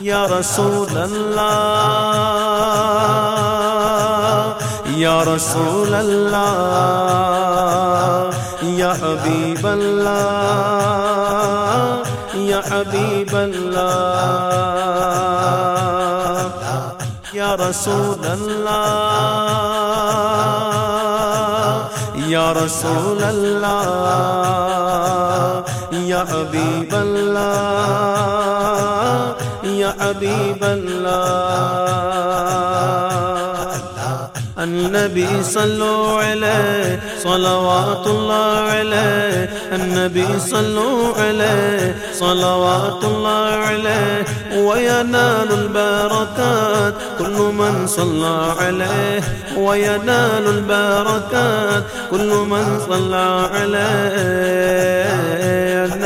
یا رسول اللہ، یا رسول اللہ، یا حبیب اللہ، یا حبیب اللہ، یا رسول اللہ، یا رسول اللہ، یا حبیب اللہ یا حبیب اللہ النبي صلوا عليه، صلوات الله عليه. النبي صلوا عليه، صلوات الله عليه. وينال البركات، كل من صلى عليه. وينال البركات، كل من صلى عليه.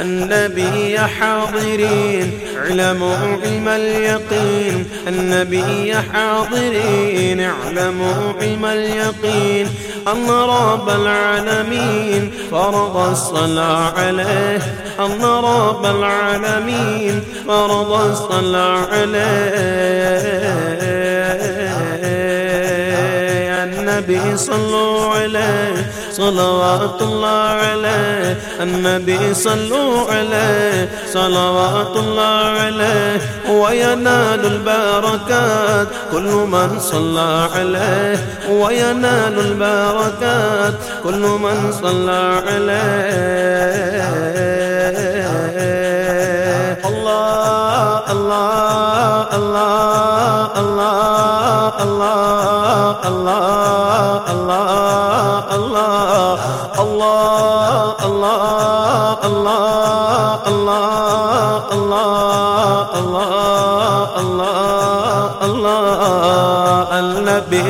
النبي حاضرين. اعلموا علم اليقين. النبي حاضرين. اعلموا علم اليقين. أن رب العالمين. فرض الصلاة عليه. أن رب العالمين. فرض الصلاة عليه. النبي صلوا عليه. صلوات اللہ علیہ، النبی صلو علیہ، صلوات اللہ علیہ، وینال البرکات، کل من صلی علیہ، وینال البرکات، کل من صلی علیہ۔ اللہ اللہ اللہ اللہ اللہ اللہ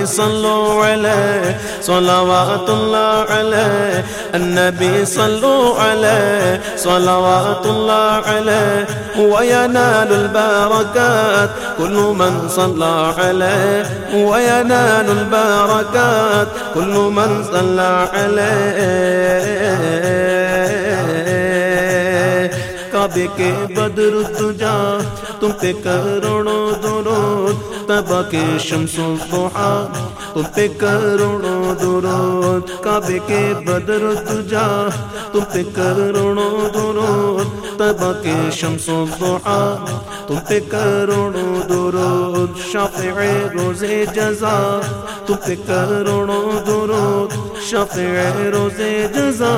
النبي صلوا صلوات الله عليه النبي صلوا عليه صلوات الله عليه وينال البركات كل من صلى عليه وينال البركات كل من صلى عليه کعبے کے بدر تجا تم پہ کروڑوں درود تبا کے شمس و ضحا تم پہ کروڑوں درود، کعبے کے بدر تجا تم پہ کروڑوں درود، تبا کے شمس و ضحا تم پہ کروڑوں درود، شافع روز جزا، تم پہ کروڑوں درود، شافع روز جزا،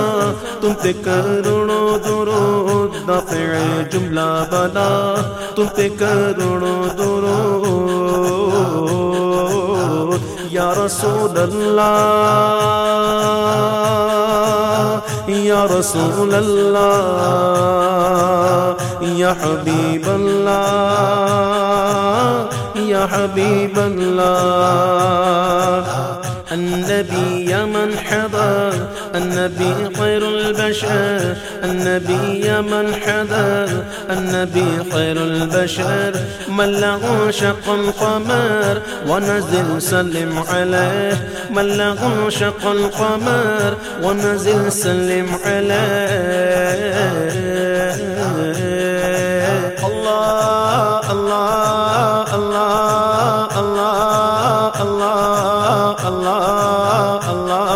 تم پہ کروڑوں درود، دافع جملہ بلا، تم پہ کروڑوں درود رسول اللہ، یا رسول اللہ، یا حبیب اللہ، یا حبیب اللہ۔ النبی یا من حضر النبی خیر البشر النبي من حضر النبي خير البشر من له شق القمر ونزل سلم عليه من له شق القمر ونزل سلم عليه الله الله الله الله الله الله الله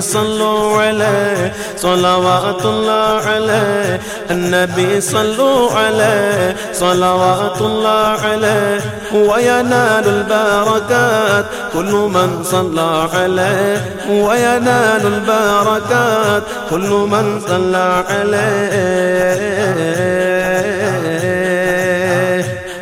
صلو علیہ صلوات اللہ علیہ، النبی صلو علیہ صلوات اللہ علیہ وینال البرکات، کل من صلى علیہ وینال البرکات، کل من صلى علیہ۔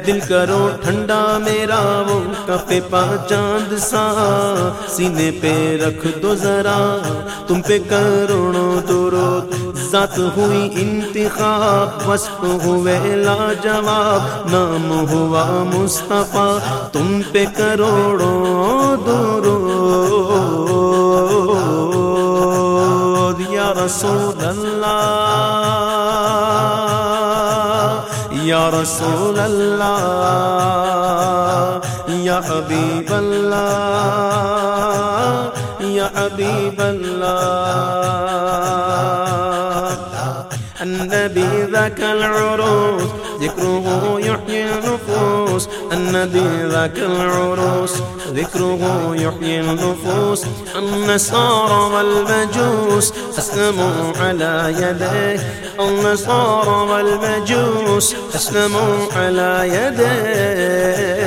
دل کرو، ٹھنڈا میرا وہ کپے پا چاند سا۔ سینے پہ رکھ دو ذرا، تم پہ کروڑوں درود۔ ذات ہوئی انتخاب، وصف ہوئے لاجواب۔ نام ہوا مصطفیٰ، تم پہ کروڑوں درود۔ یا رسول اللہ۔ یا رسول اللہ یا حبیب اللہ یا حبیب اللہ النبی ذاك العروس، ذكره يحيي النفوس. النبي ذاك العروس ذكره يحيي النفوس النصارى والمجوس أسلموا على يديه. النصارى والمجوس أسلموا على يديه.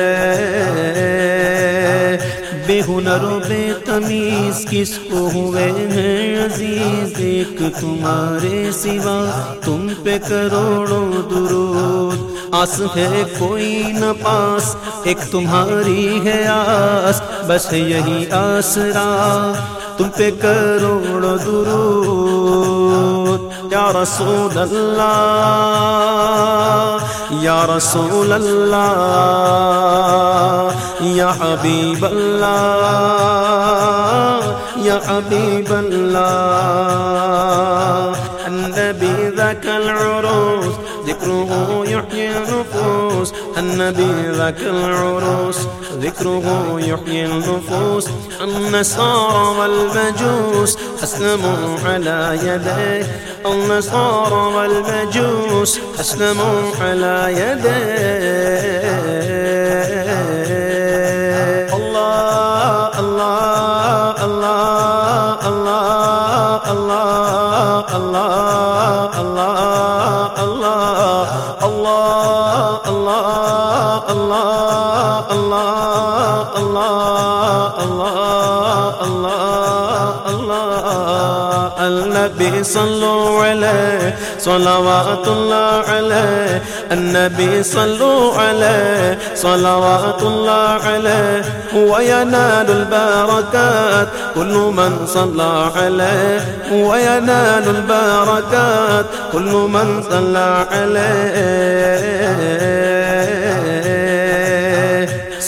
ہنر و بے تمیز کس کو ہوئے ہیں عزیز؟ ایک تمہارے سوا تم پہ کروڑوں درود۔ آس ہے کوئی نہ پاس، ایک تمہاری ہے آس، بس یہی آسرا۔ تم پہ کروڑ درود۔ یا رسول اللہ یا رسول اللہ یا حبیب اللہ یا حبیب اللہ النبي ذاك العروس، ذكره يحيي النفوس. النبي ذاك العروس، ذكره يحيي النفوس. النصارى والمجوس أسلموا على يديه النصارى والمجوس. أسلموا على يديه النبي صلوا عليه صلوات الله عليه النبي صلوا عليه صلوات الله عليه وينال البركات كل من صلى عليه وينال البركات كل من صلى عليه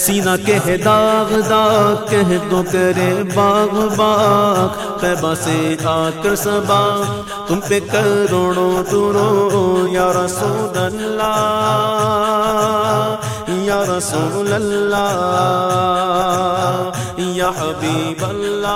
سینہ کہہ داغ داغ کہہ دو کرے باغ باغ۔ پیبا سے آ کر سبا، تم پہ کروڑوں درو یا رسول اللہ، یا رسول اللہ، یا حبیب اللہ،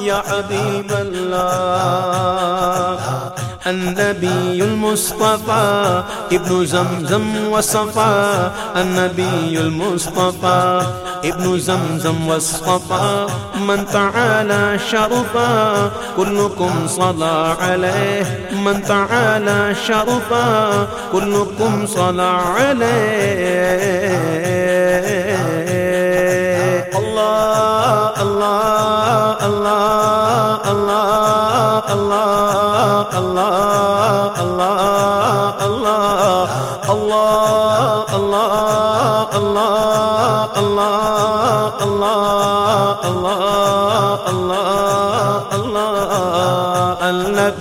یا حبیب اللہ۔ النبي المصطفى ابن زمزم وصفا النبي المصطفى ابن زمزم والصفا من تعالى شرفا، كلكم صلى عليه. من تعالى شرفا، كلكم صلى عليه. الله الله. اللہ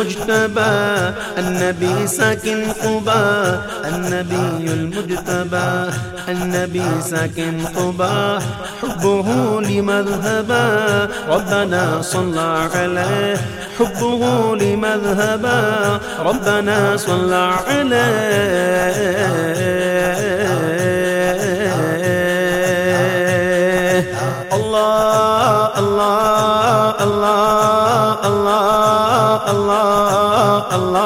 المجتبى، النبي ساكن قبا النبي المجتبى، النبي ساكن قبا حبه لمذهبا، ربنا صلى عليه، حبه لمذهبا، ربنا صلى عليه. الله الله.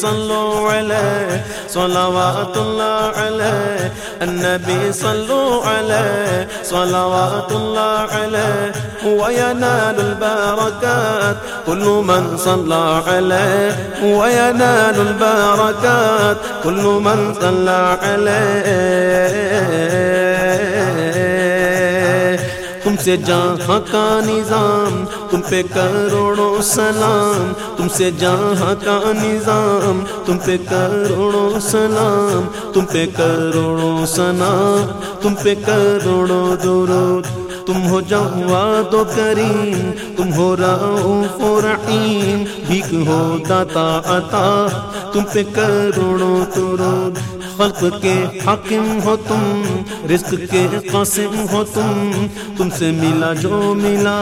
صلو علیہ صلوات اللہ علیہ، النبی صلو علیہ صلوات اللہ علیہ وينال البركات كل من صلى عليه وينال البركات كل من صلى عليه سے جہاں کا نظام، تم پہ کروڑوں سلام۔ تم سے جہاں کا نظام، تم پہ کروڑوں سلام۔ تم پہ کروڑوں سلام، تم پہ کروڑوں درود۔ تم ہو جواد و کریم، تم ہو رعوف و رحیم۔ بھیک ہو داتا عطا پہ کروڑوں درود خلق کے حاکم ہو تم، رزق کے قاسم ہو تم تم سے ملا جو ملا،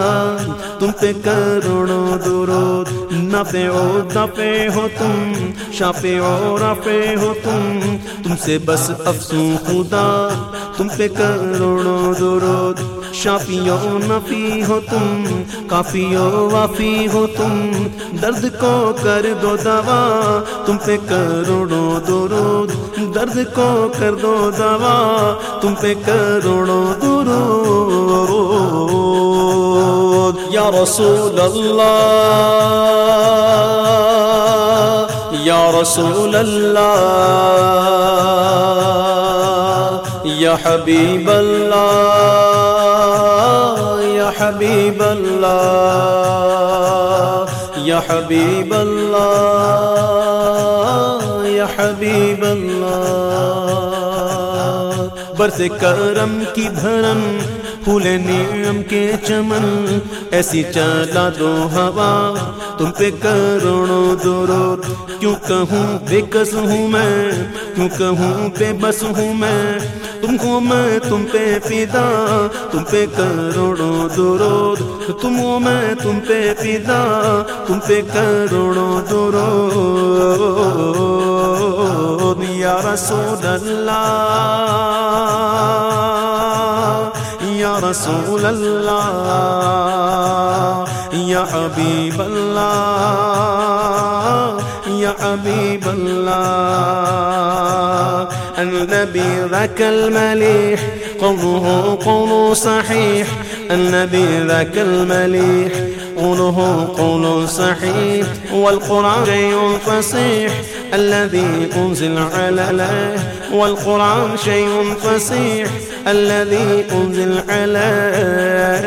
تم پہ کروڑوں درود نفع و دفع ہو تم، شافع و رافع ہو تم تم سے بس افسوں خدا، تم پہ کروڑوں درود شافی و نفی ہو تم، کافی و وافی ہو تم۔ درد کو کر دو دوا، تم پہ کروڑوں درود۔ درد کو کر دو دوا، تم پہ کروڑوں درود۔ یا رسول اللہ، یا رسول اللہ، یا حبیب اللہ۔ یا حبیب اللہ یا حبیب اللہ برس کرم کی دھرم پھول نیم کے چمن، ایسی چلا دو ہوا، تم پہ کروڑوں درود. کیوں کہوں بے کس ہوں میں؟ کیوں کہوں بے بس ہوں میں؟ تم کو میں تم پہ فدا، تم پہ کروڑوں درود۔ تم ہو میں تم پہ فدا، تم پہ کروڑوں درود۔ یا رسول اللہ، یا رسول اللہ، یا حبیب اللہ، یا حبیب اللہ۔ النبي ذاك المليح؟ قوله قول صحيح. النبي ذاك المليح؟ قوله قول صحيح. والقرآن شيء فصيح. الذي أنزل على عليه والقرآن شيء فصيح. الذي أنزل عليه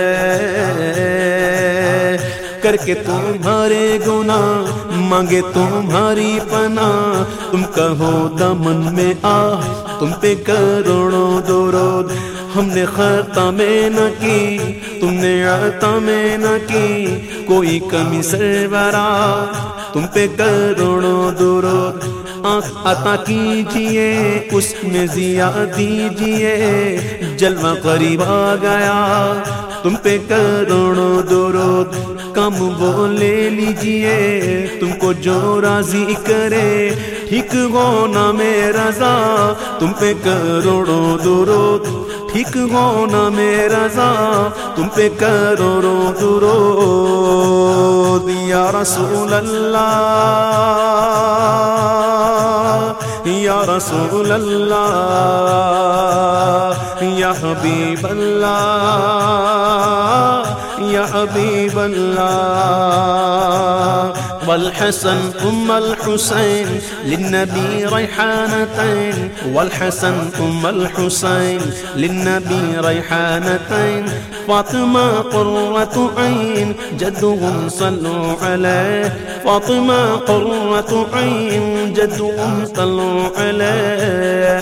کر کے تمہارے گناہ، مانگے تمہاری پناہ۔ تم کہو دمن میں آ، تم پہ کروڑوں درود۔ ہم نے خطا میں نہ کی، تم نے عطا میں نہ کی۔ کوئی کمی سرورا، تم پہ کروڑوں درود۔ آنکھ عطا کیجیے، اس میں ضیا دیجیے۔ جلوہ قریب آ گیا تم پہ کروڑوں درود، کم وہ لے لیجیے۔ تم کو جو راضی کرے، ٹھیک ہو نہ میرا رضا۔ تم پہ کروڑوں درود، ٹھیک ہو نہ میرا رضا۔ تم پہ کروڑوں درود، یا رسول اللہ، یا رسول اللہ، یا حبیب اللہ۔ یا حبیب اللہ والحسن ام الحسين للنبي ريحانتين والحسن ام الحسين للنبي ريحانتين فاطمة قرة عين جدهم صلوا عليه فاطمة قرة عين جدهم صلوا عليه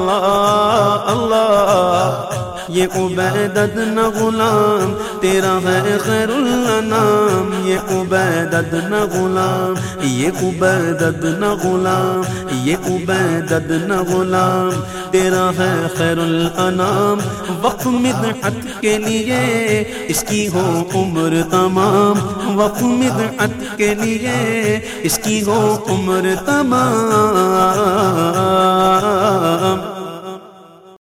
اللہ اللہ، یہ عبیدت نہ غلام، تیرا ہے خیر الانام، یہ عبیدت نہ غلام، یہ عبیدت نہ غلام، یہ عبیدت نہ غلام، تیرا ہے خیر الانام، وقت مدحت کے لیے اس کی ہو عمر تمام، وقت مدحت کے لیے اس کی ہو عمر تمام۔